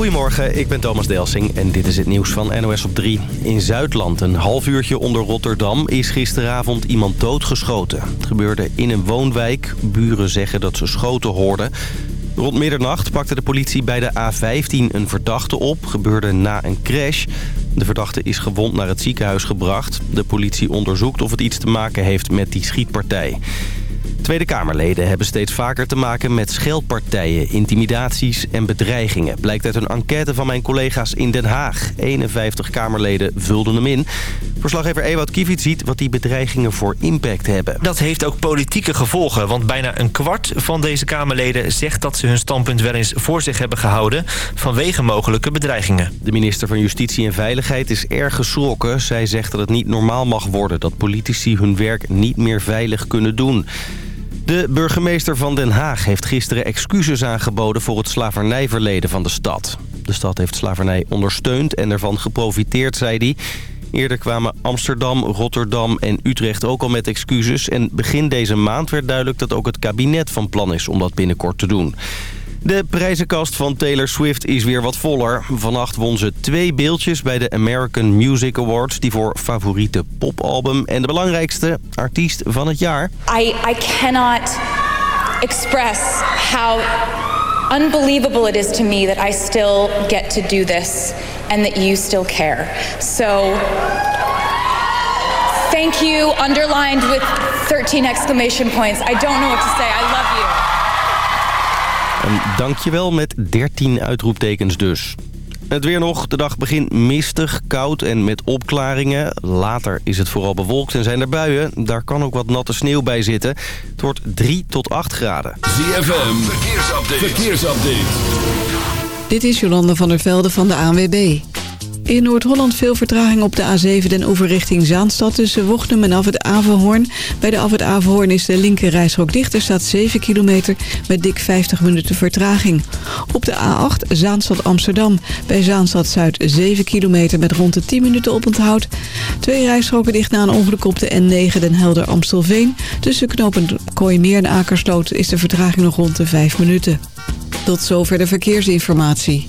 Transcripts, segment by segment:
Goedemorgen, ik ben Thomas Delsing en dit is het nieuws van NOS op 3. In Zuidland, een half uurtje onder Rotterdam, is gisteravond iemand doodgeschoten. Het gebeurde in een woonwijk. Buren zeggen dat ze schoten hoorden. Rond middernacht pakte de politie bij de A15 een verdachte op. Gebeurde na een crash. De verdachte is gewond naar het ziekenhuis gebracht. De politie onderzoekt of het iets te maken heeft met die schietpartij. Tweede Kamerleden hebben steeds vaker te maken met scheldpartijen, intimidaties en bedreigingen. Blijkt uit een enquête van mijn collega's in Den Haag. 51 Kamerleden vulden hem in. Verslaggever Ewout Kiviet ziet wat die bedreigingen voor impact hebben. Dat heeft ook politieke gevolgen, want bijna een kwart van deze Kamerleden zegt dat ze hun standpunt wel eens voor zich hebben gehouden vanwege mogelijke bedreigingen. De minister van Justitie en Veiligheid is erg geschrokken. Zij zegt dat het niet normaal mag worden dat politici hun werk niet meer veilig kunnen doen. De burgemeester van Den Haag heeft gisteren excuses aangeboden voor het slavernijverleden van de stad. De stad heeft slavernij ondersteund en ervan geprofiteerd, zei hij. Eerder kwamen Amsterdam, Rotterdam en Utrecht ook al met excuses. En begin deze maand werd duidelijk dat ook het kabinet van plan is om dat binnenkort te doen. De prijzenkast van Taylor Swift is weer wat voller. Vannacht won ze twee beeldjes bij de American Music Awards... die voor favoriete popalbum en de belangrijkste artiest van het jaar. I, I cannot express how unbelievable it is to me that I still get to do this... and that you still care. So... Thank you, underlined with 13 exclamation points. I don't know what to say. I love you. En dankjewel met 13 uitroeptekens dus. Het weer nog. De dag begint mistig, koud en met opklaringen. Later is het vooral bewolkt en zijn er buien. Daar kan ook wat natte sneeuw bij zitten. Het wordt 3 tot 8 graden. ZFM, verkeersupdate. verkeersupdate. Dit is Jolanda van der Velde van de ANWB. In Noord-Holland veel vertraging op de A7 den oever richting Zaanstad... tussen Wochnum en af het Avenhoorn. Bij de af het Avenhoorn is de linker reishok dicht. Er staat 7 kilometer met dik 50 minuten vertraging. Op de A8 Zaanstad-Amsterdam. Bij Zaanstad-Zuid 7 kilometer met rond de 10 minuten oponthoud. Twee rijstroken dicht na een ongeluk op de N9 Den Helder-Amstelveen. Tussen knopen Kooimeer en Akersloot is de vertraging nog rond de 5 minuten. Tot zover de verkeersinformatie.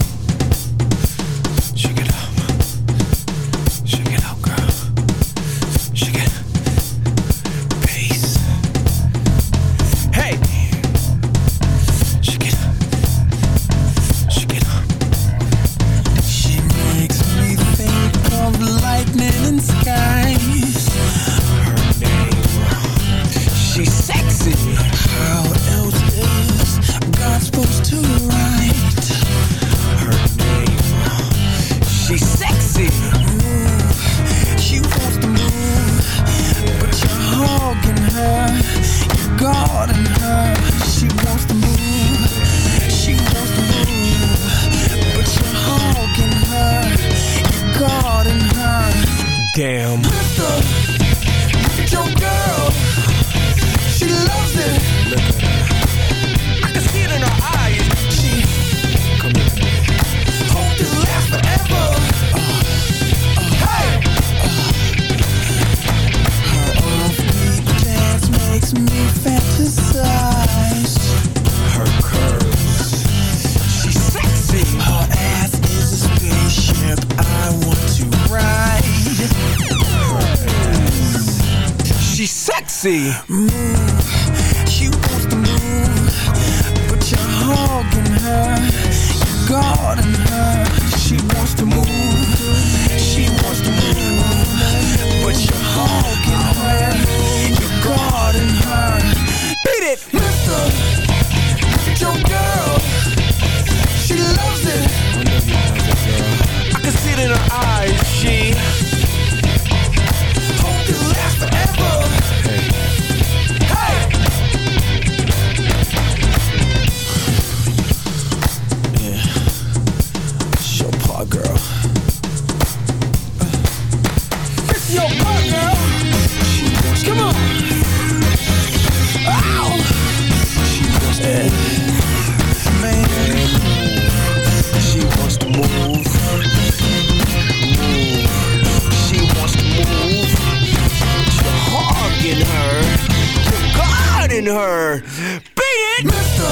in her. Beat it! Mister,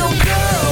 your girl.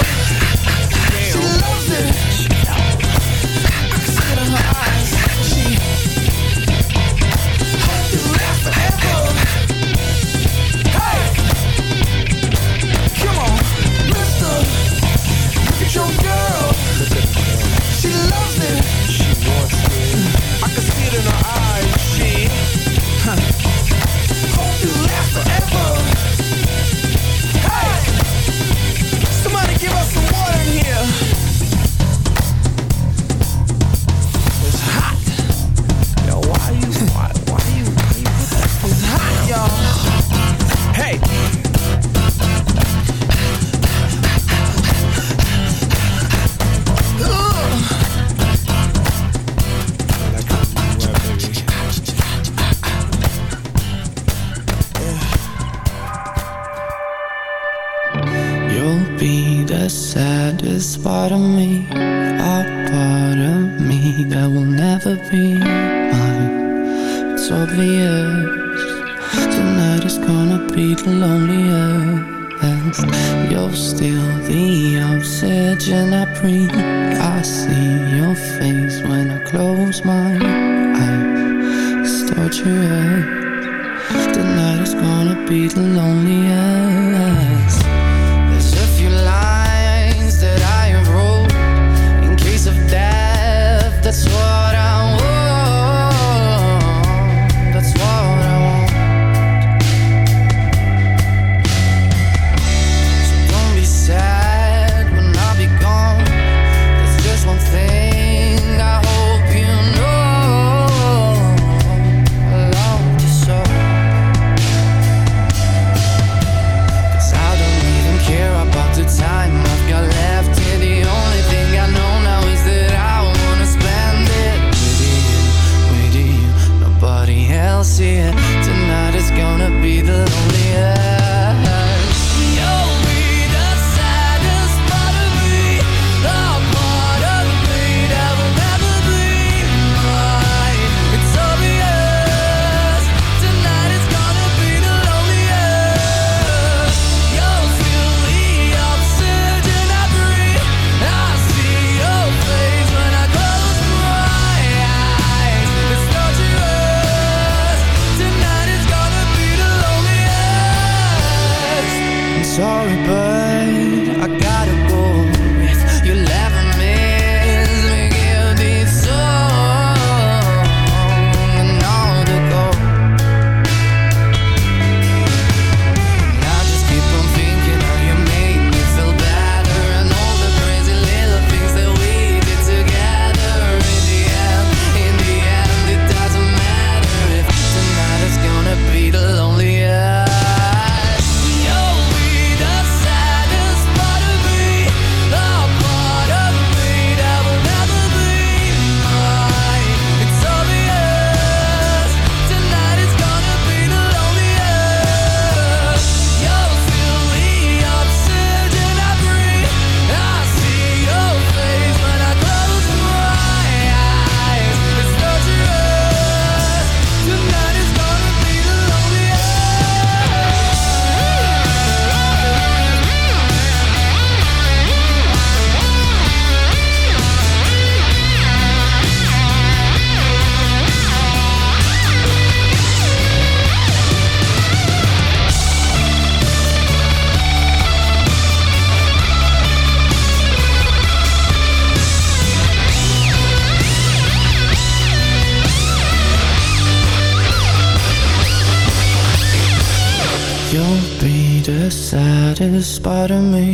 part of me.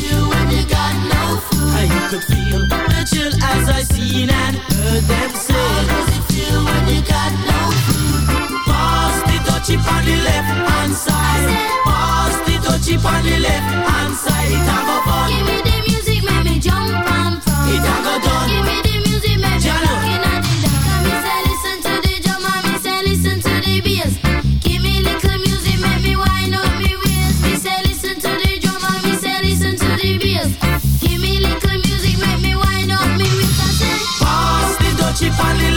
How you could feel the chill as I seen and heard them say. How does it feel when you got no? Pass the touchy on the left hand side. Pass the touchy on the left hand side. It. Give me the music, make me jump and from. It a go done. Give me the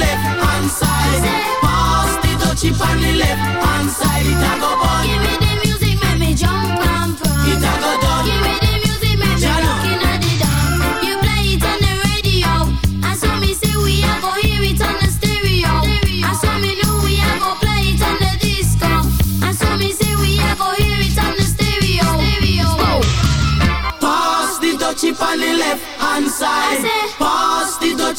left hand side. Pass the touchy on the left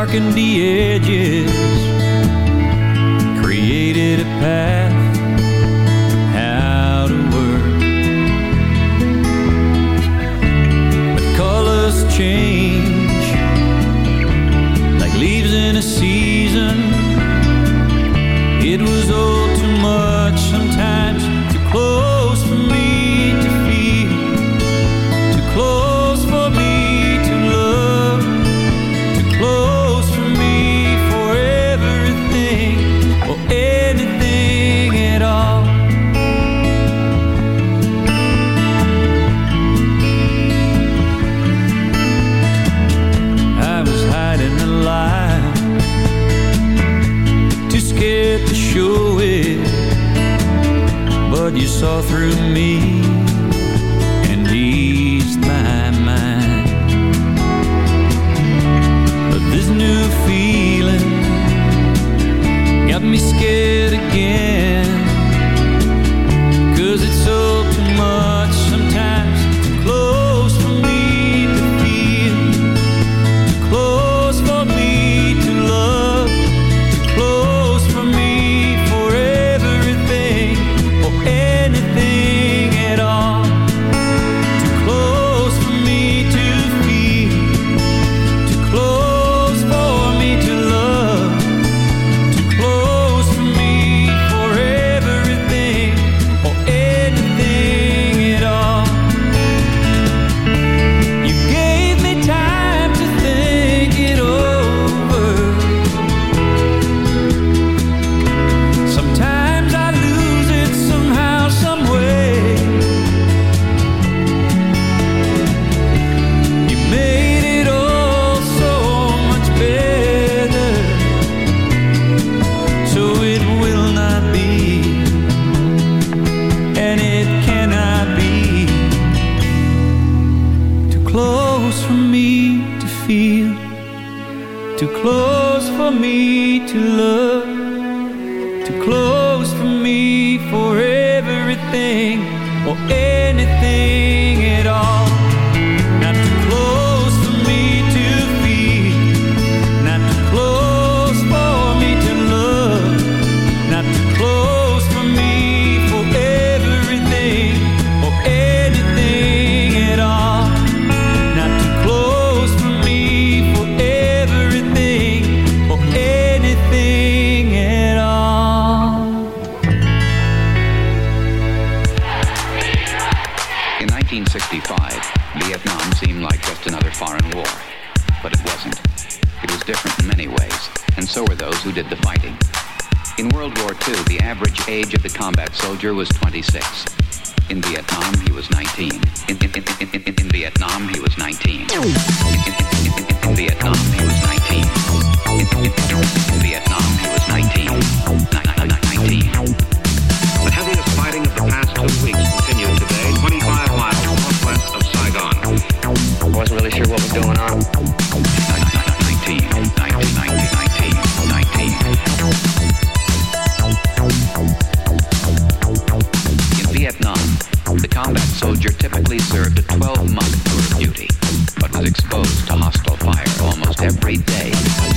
darkened the edges Created a path out of work. But colors change Like leaves in a season. It was all too much through me. days.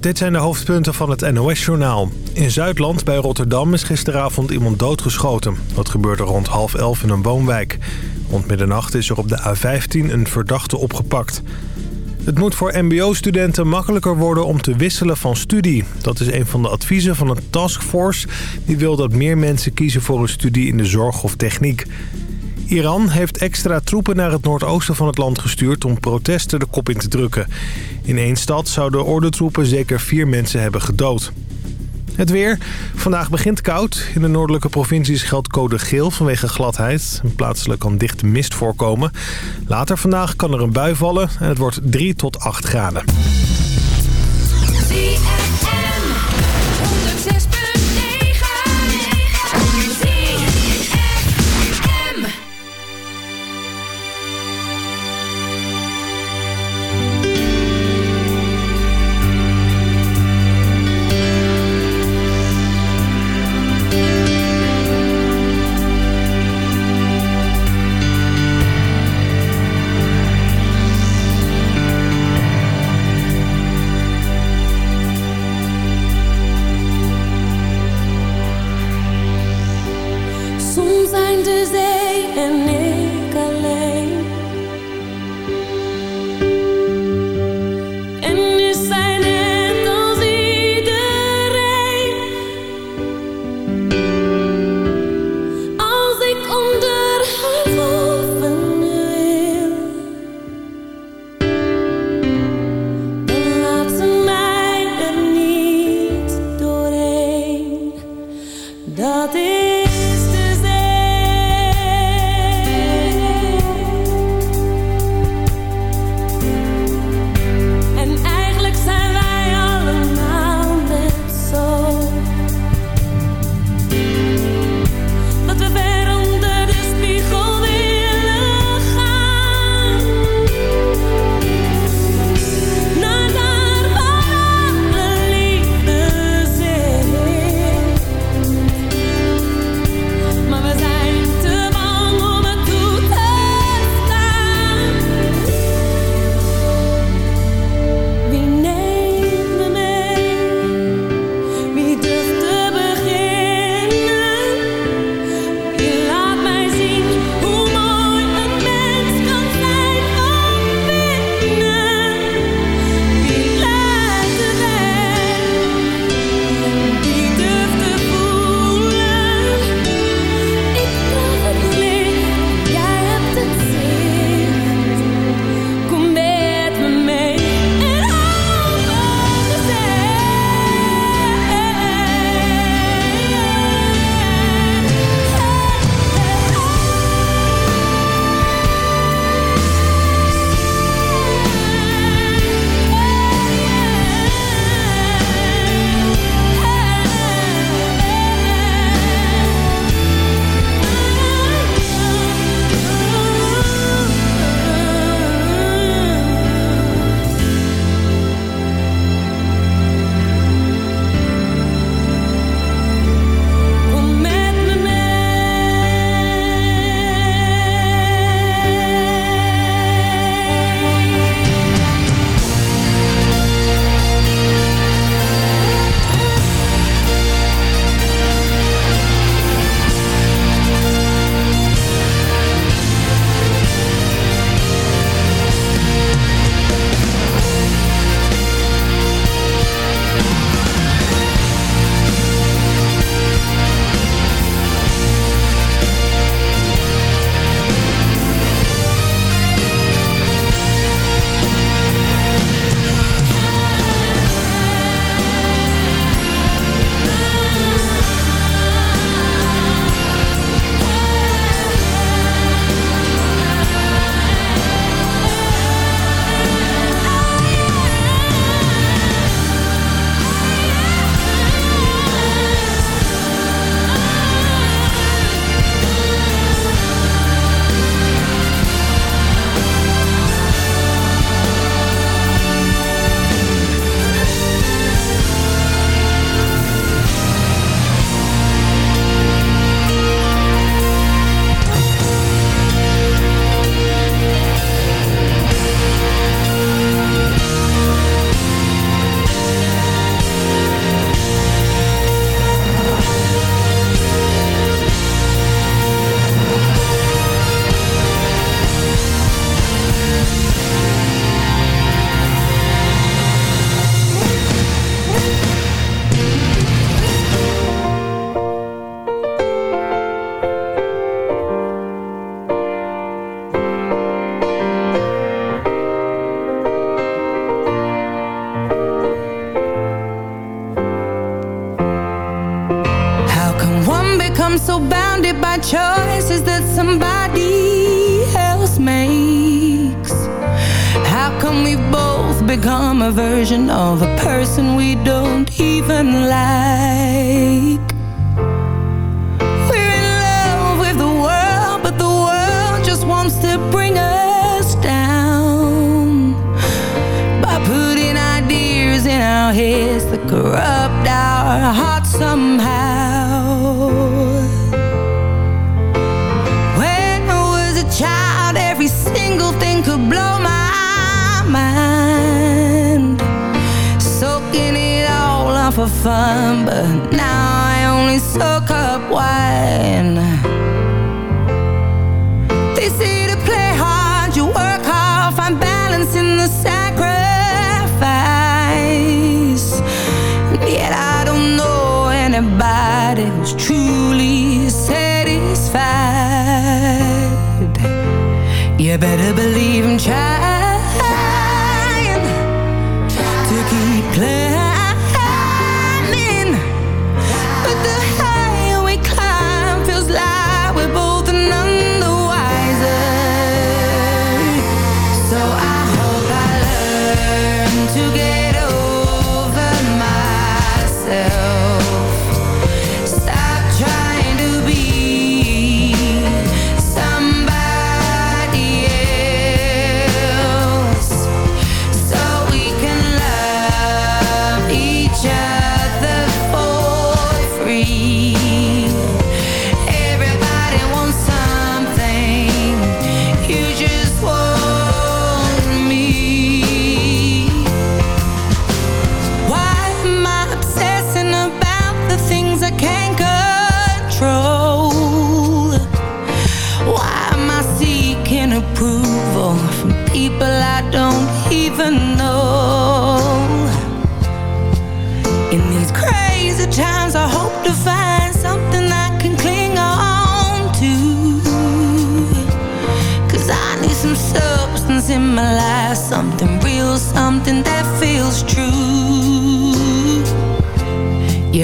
Dit zijn de hoofdpunten van het NOS-journaal. In Zuidland bij Rotterdam is gisteravond iemand doodgeschoten. Dat gebeurde rond half elf in een woonwijk. Rond middernacht is er op de A15 een verdachte opgepakt. Het moet voor mbo-studenten makkelijker worden om te wisselen van studie. Dat is een van de adviezen van een taskforce... die wil dat meer mensen kiezen voor een studie in de zorg of techniek. Iran heeft extra troepen naar het noordoosten van het land gestuurd... om protesten de kop in te drukken. In één stad zouden ordentroepen zeker vier mensen hebben gedood. Het weer. Vandaag begint koud. In de noordelijke provincies geldt code geel vanwege gladheid. Plaatselijk kan dichte mist voorkomen. Later vandaag kan er een bui vallen en het wordt 3 tot 8 graden.